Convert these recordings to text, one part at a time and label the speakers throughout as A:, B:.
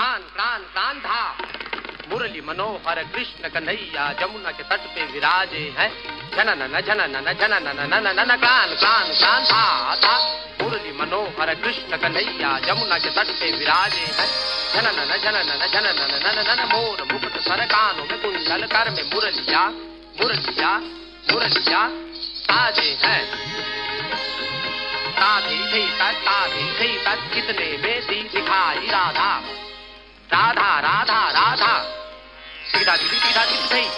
A: प्राण प्राण प्राण था। मुरली मनोहर कृष्ण कन्हैया जमुना के तट पे विराजे हैं। जनन न जनन न जनन न नन नन प्राण प्राण प्राण था था। मुरली मनोहर कृष्ण कन्हैया जमुना के तट पे विराजे हैं। जनन न जनन न जनन न नन नन मोर मुकुट सर कानों में कुंडल कर में मुरलिया मुरलिया मुरलिया ताजे हैं। ताधी थी तत् ताधी थी तत् कितने में दी दिखाई, राधा राधा राधा राधा। सीधा सीधी सीधा सीधी सही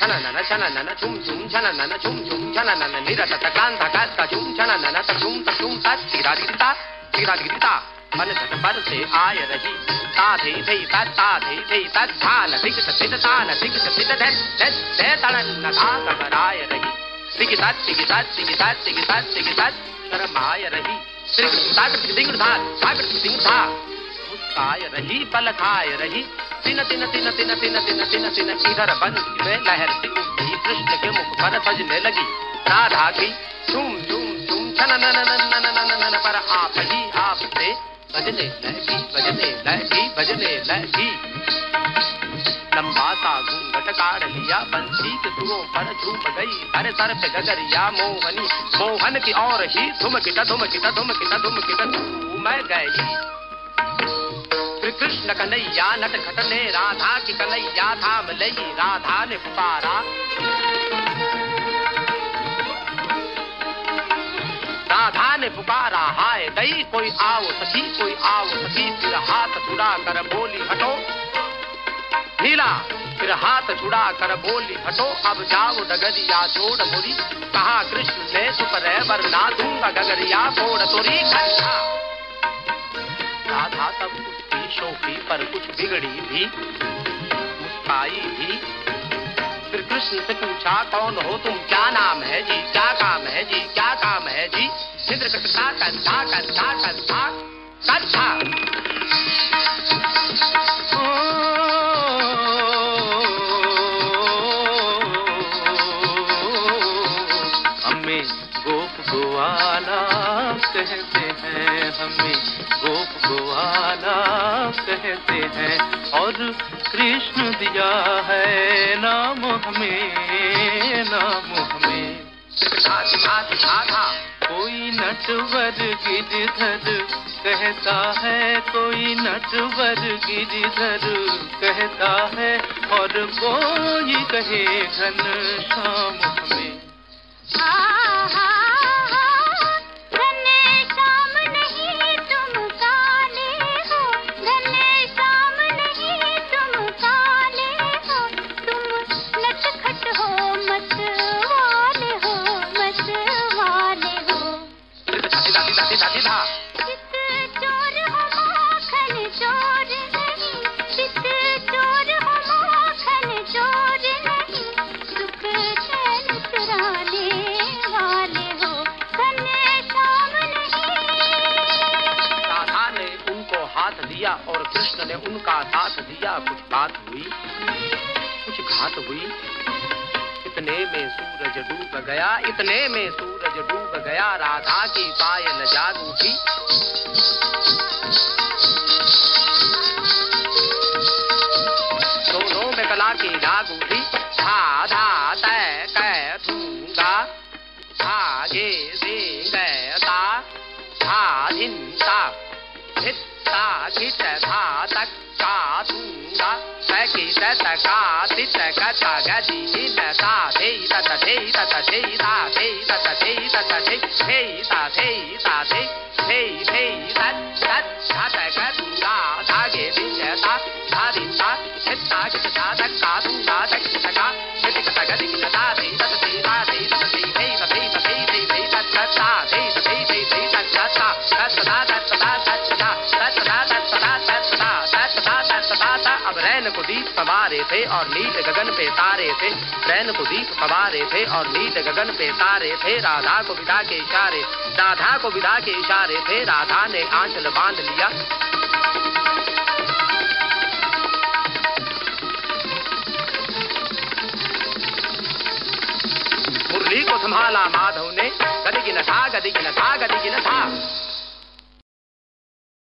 A: छन नन छन नन झुम झुम छन नन झुम झुम छन नन निरत तकांत कात का झुम छन नन तक झुम तक झुम सा सीधा दिखता सीधा। दिखता मन झट पर से आय रही। ता, धे धे ता ता, धे धे ता धान धिक सिद तान धिक सिद धे धे धे तणन नधा कराय रही। सिग सात सिग सात सिग सात सिग सात सिग सात शर्माय रही। सिग सात सिग सात सागर सिग सात मुस्काय रही बल खाय रही। तिन तिन तिन तिन तिन तिन तिन तिन इधर बंसी में लहर सी उठी, कृष्ण के मुख पर सजने लगी। राधा की झूम झूम झूम, छन नन नन नन नन पर आप ही आप से बजने लगी बजने लगी बजने लगी। लंबा सा घूंघट काढ़ लिया बंसी के सुरों पर झूम गई। सर सर पे गगरिया, मोहनी, मोहन की और ही धुमकिटा धुमकिटा धुमकिटा धुमकिटा झूम गई। श्री कृष्ण कन्हैया, नट घटने, राधा की कन्हैया थाम लई, राधा ने पुकारा। राधा ने पुकारा, हाय गई कोई आओ सखी, कोई आओ सखी, फिर हाथ छुड़ा कर बोली, हटो। नीला, फिर हाथ छुड़ा कर बोली, हटो, अब जाओ डगरिया छोड़ मुरी। कहा कृष्ण ने सुपर वरना दूँगा डगरिया फोड़ तोरी। राधा तब शोकी पर कुछ बिगड़ी भी, मुस्काई भी। फिर कृष्ण से पूछा, कौन हो तुम? क्या नाम है जी? क्या काम है जी? क्या काम है जी? चित्र कथा कथा कथा कथा कथा
B: कहते हैं, हमें गोप गोवाला कहते हैं, और कृष्ण दिया है नाम हमें नाम हमें। कोई नटवर गिरधर कहता है, कोई नटवर गिरधर कहता है, और कोई कहे घन श्याम हमें।
A: दिया और कृष्ण ने उनका साथ दिया। कुछ बात हुई, कुछ घात हुई। इतने में सूरज डूब गया, इतने में सूरज डूब गया। राधा की पायल जाग उठी। दोनों में कला की जाग उठी। धा धा तय कै धूँगा 七打七在他打嘎咚打，在给在在嘎的在嘎嘎嘎的的在打嘿打打嘿打打嘿打嘿打打嘿打打嘿嘿打嘿打嘿嘿嘿打打他在嘎咚打，他给的在打他的打，七打七打打嘎咚打在嘎嘎，七打嘎嘎的打嘿打。अब रैन को दीप सवारे थे और नील गगन पे तारे थे। रैन को दीप सवारे थे और नील गगन पे तारे थे। राधा को विदा के इशारे, राधा को विदा के इशारे थे। राधा ने आंचल बाँध लिया। को संभाला माधव ने गदिगिन था गदिगिन था गदिगिन था।